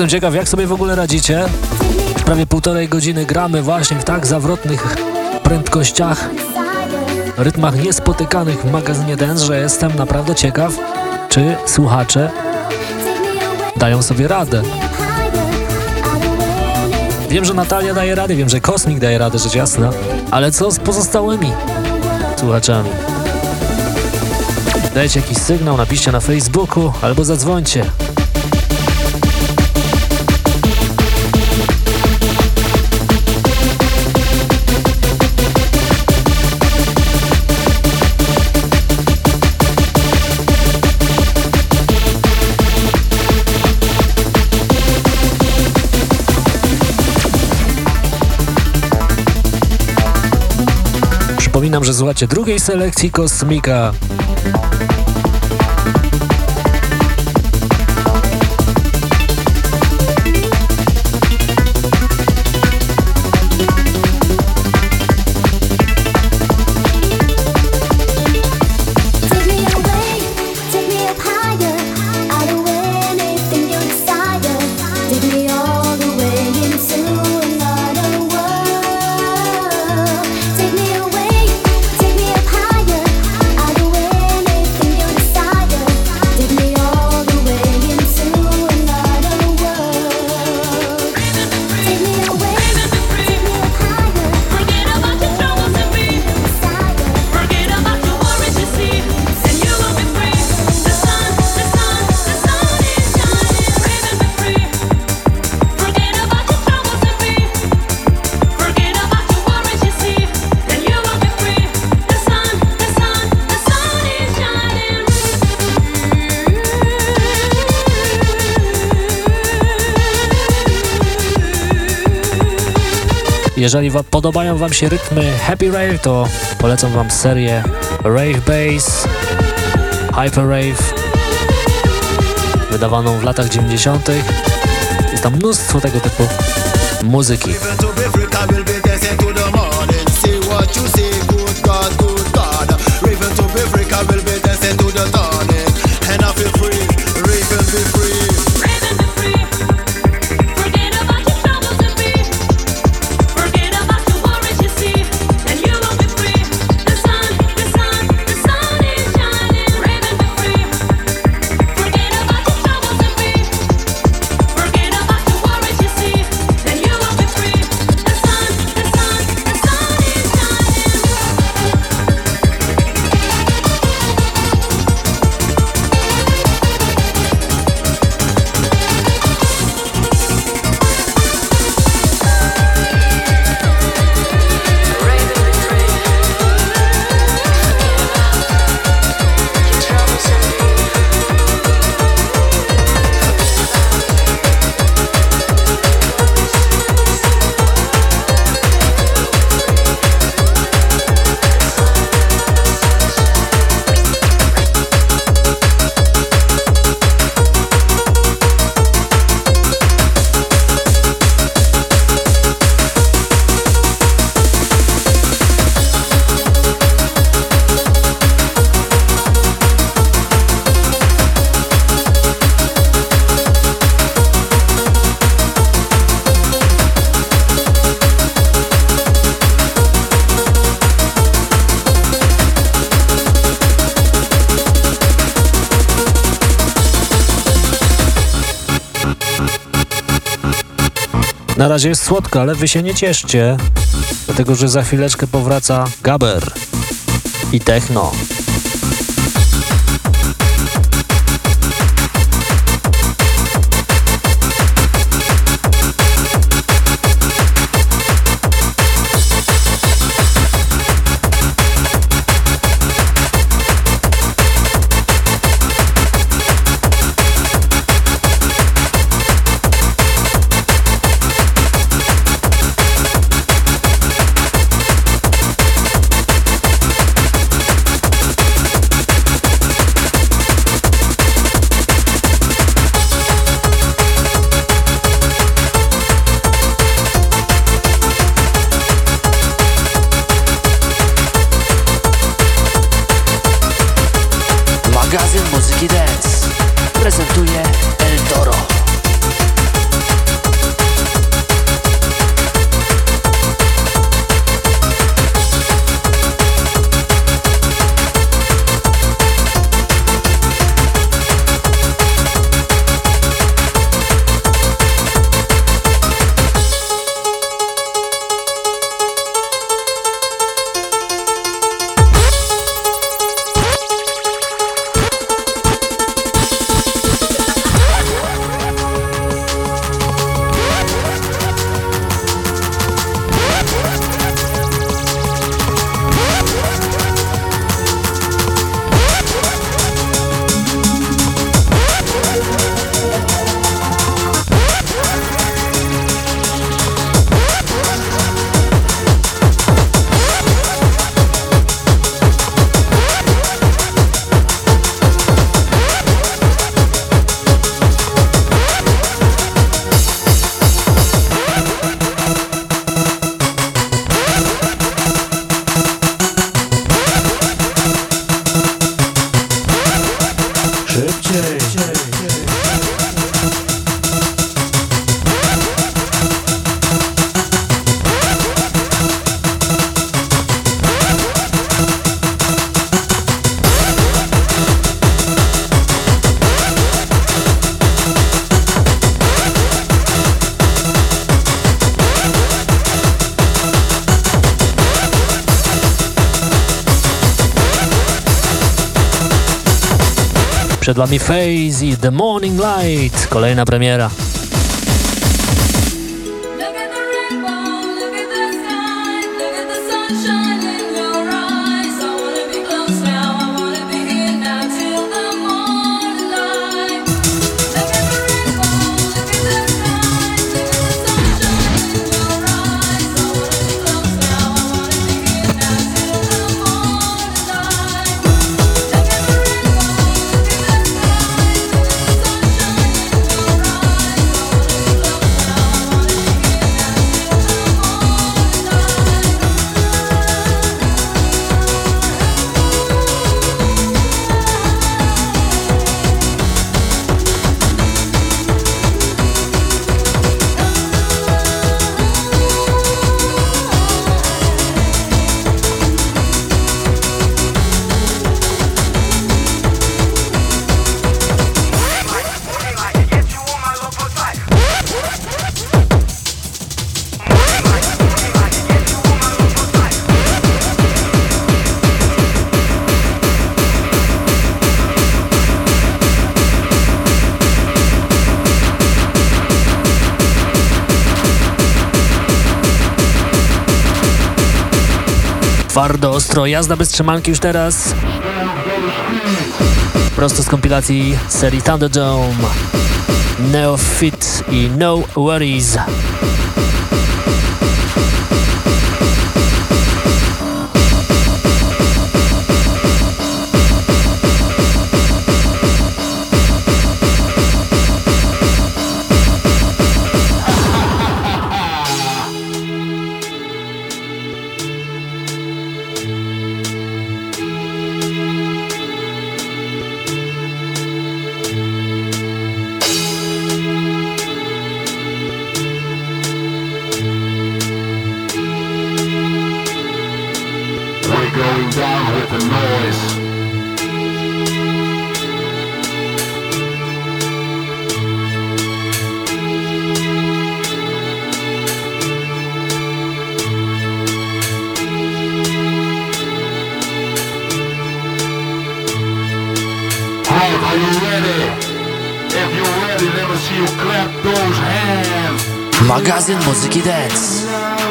Jestem ciekaw, jak sobie w ogóle radzicie. Prawie półtorej godziny gramy właśnie w tak zawrotnych prędkościach, rytmach niespotykanych w magazynie Dance, że jestem naprawdę ciekaw, czy słuchacze dają sobie radę. Wiem, że Natalia daje radę, wiem, że Kosmik daje radę, rzecz jasna, ale co z pozostałymi słuchaczami? Dajcie jakiś sygnał, napiszcie na Facebooku albo zadzwońcie. Przypominam, że słuchacie drugiej selekcji Kosmika. Jeżeli wa podobają Wam się rytmy Happy Rave, to polecam Wam serię Rave Bass, Hyper Rave, wydawaną w latach 90. Jest tam mnóstwo tego typu muzyki. Razie jest słodko, ale wy się nie cieszcie, dlatego że za chwileczkę powraca Gaber i Techno. Przed Wami Phase i The Morning Light, kolejna premiera. Ostro, jazda bez trzymanki już teraz. Prosto z kompilacji serii Thunderdome. Neofit i No Worries.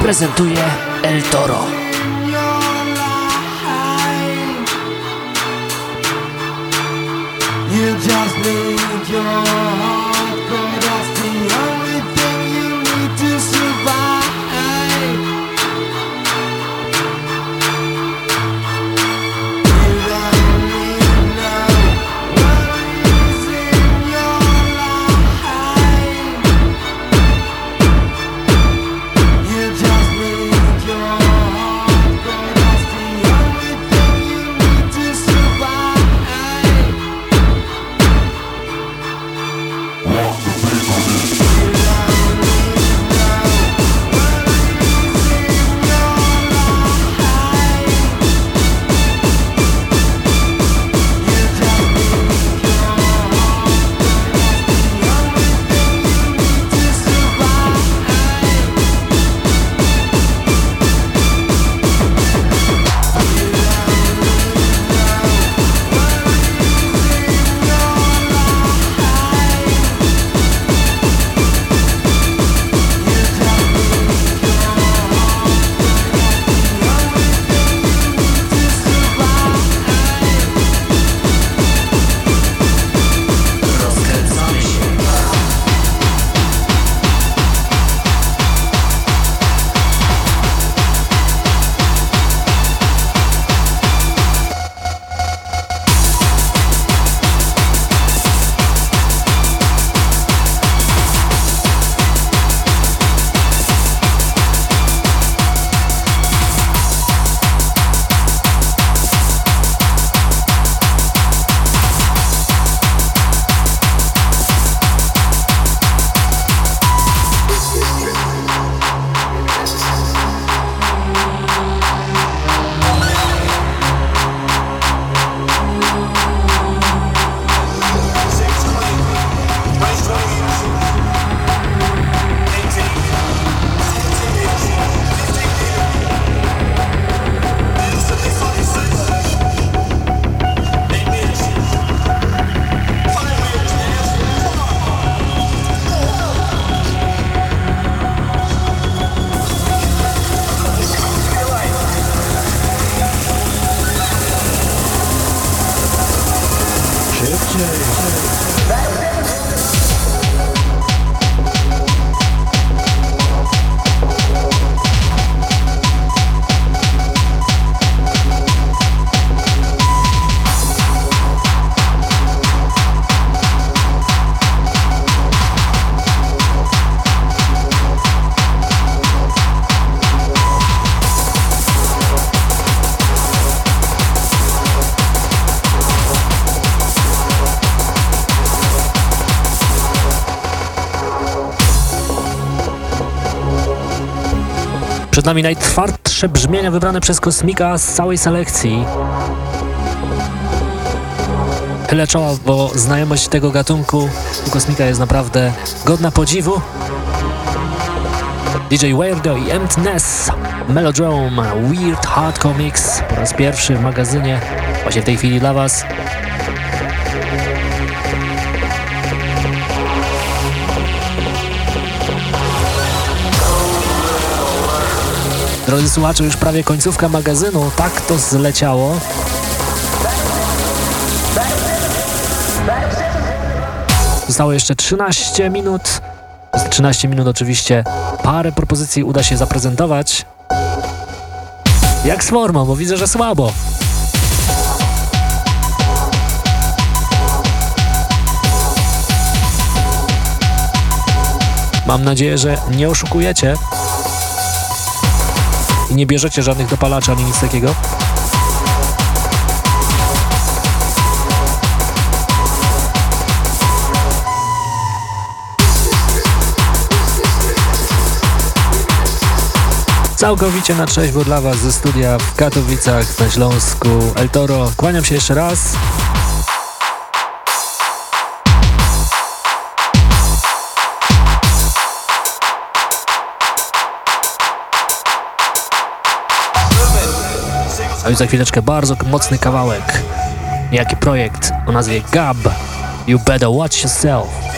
Prezentuje El Toro. You just need your nami najtwardsze brzmienia wybrane przez Kosmika z całej selekcji. Tyle czoła, bo znajomość tego gatunku u Kosmika jest naprawdę godna podziwu. DJ Weirdo i Emptiness, Melodrome, Weird Hardcore Mix po raz pierwszy w magazynie, właśnie w tej chwili dla Was. Drodzy słuchacze, już prawie końcówka magazynu, tak to zleciało. Zostało jeszcze 13 minut. Z 13 minut oczywiście parę propozycji uda się zaprezentować. Jak z formą, bo widzę, że słabo. Mam nadzieję, że nie oszukujecie i nie bierzecie żadnych dopalaczy ani nic takiego. Całkowicie na trzeźwo dla Was ze studia w Katowicach na Śląsku. El Toro, kłaniam się jeszcze raz. Już za chwileczkę bardzo mocny kawałek. Jaki projekt o nazwie Gab. You better watch yourself.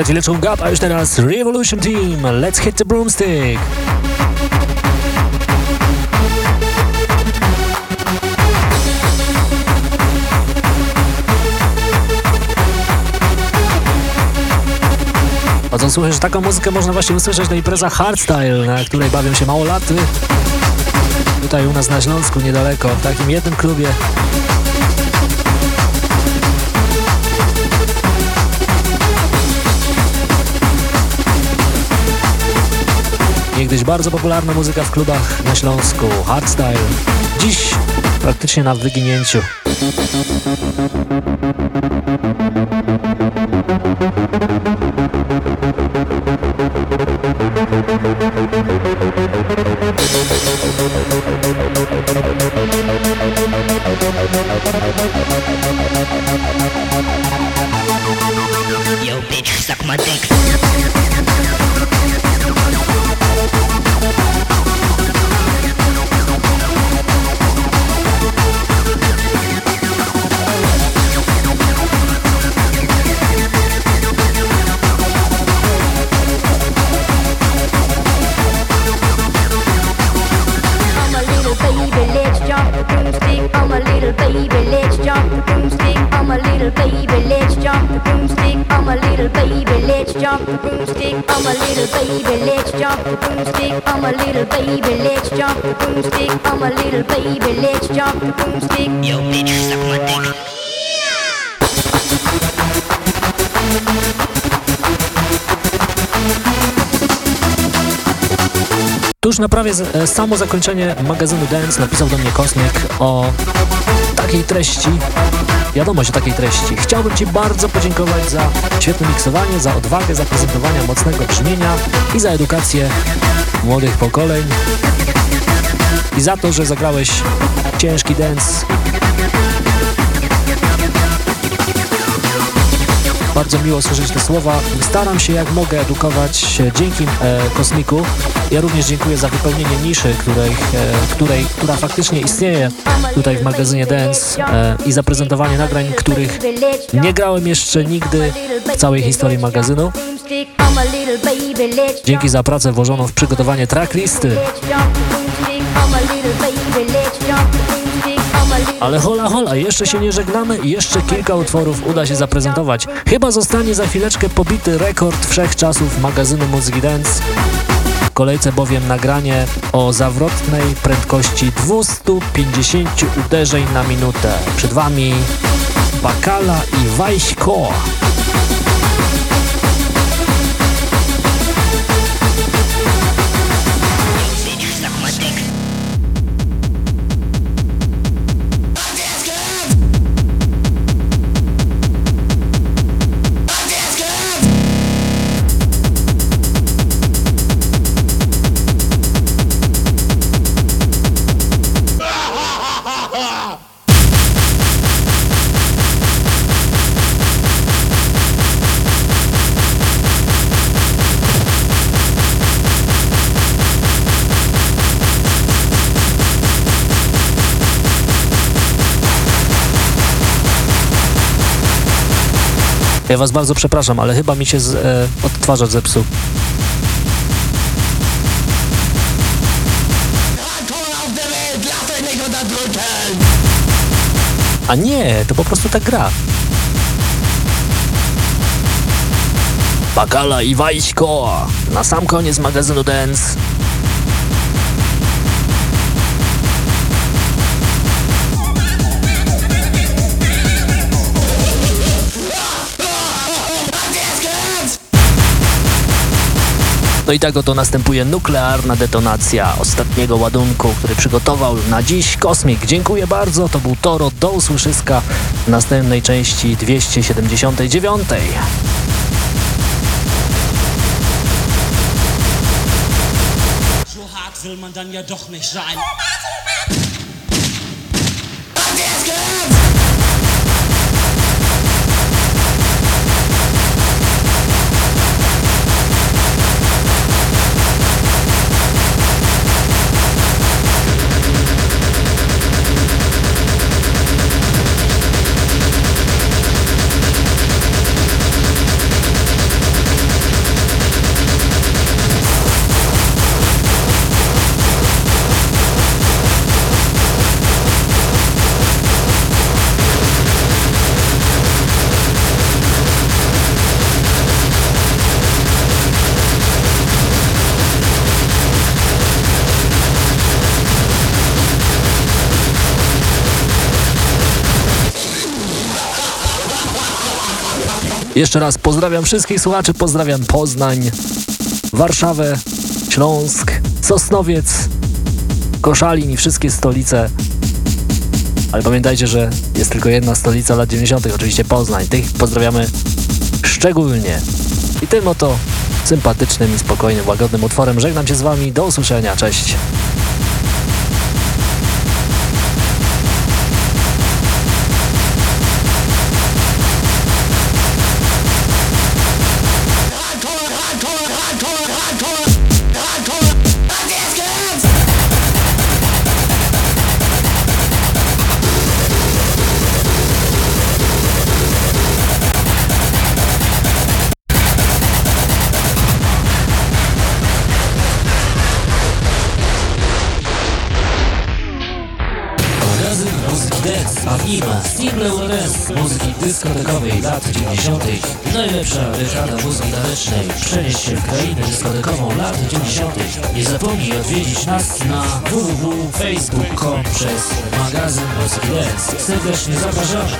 Trzeci Little Gap, a już teraz Revolution Team. Let's hit the broomstick. Chodzą słuchaj, że taką muzykę można właśnie usłyszeć na imprezach hardstyle, na której bawią się mało laty. Tutaj u nas na Śląsku, niedaleko, w takim jednym klubie. Niegdyś bardzo popularna muzyka w klubach na Śląsku, hardstyle. Dziś praktycznie na wyginięciu. Prawie samo zakończenie magazynu Dance napisał do mnie Kosmik o takiej treści, wiadomość o takiej treści. Chciałbym Ci bardzo podziękować za świetne miksowanie, za odwagę, za prezentowanie mocnego brzmienia i za edukację młodych pokoleń i za to, że zagrałeś ciężki dance Bardzo miło słyszeć te słowa. Staram się jak mogę edukować dzięki e, Kosmiku. Ja również dziękuję za wypełnienie niszy, której, e, której, która faktycznie istnieje tutaj w magazynie Dance e, i zaprezentowanie nagrań, których nie grałem jeszcze nigdy w całej historii magazynu. Dzięki za pracę włożoną w przygotowanie tracklisty. Ale hola hola, jeszcze się nie żegnamy i jeszcze kilka utworów uda się zaprezentować. Chyba zostanie za chwileczkę pobity rekord wszechczasów magazynu Muzyki Dance. W kolejce bowiem nagranie o zawrotnej prędkości 250 uderzeń na minutę. Przed Wami Bakala i Wajśko. Ja Was bardzo przepraszam, ale chyba mi się z, e, odtwarzacz zepsuł. A nie, to po prostu tak gra. Bakala i Wajśko na sam koniec magazynu Dance. No i tak oto następuje nuklearna detonacja ostatniego ładunku, który przygotował na dziś Kosmik. Dziękuję bardzo, to był Toro, do usłyszyska w następnej części 279. So hart will man dann ja doch nicht sein. Jeszcze raz pozdrawiam wszystkich słuchaczy, pozdrawiam Poznań, Warszawę, Śląsk, Sosnowiec, Koszalin i wszystkie stolice. Ale pamiętajcie, że jest tylko jedna stolica lat 90., oczywiście Poznań. Tych pozdrawiamy szczególnie. I tym oto sympatycznym i spokojnym, łagodnym utworem żegnam się z Wami. Do usłyszenia. Cześć. Dyskotekowej lat 90. Najlepsza dekada muzyki tanecznej. Przenieś się w krainę dyskotekową lat 90. Nie zapomnij odwiedzić nas na www.facebook.com przez magazyn muzyki dance. Serdecznie zapraszamy.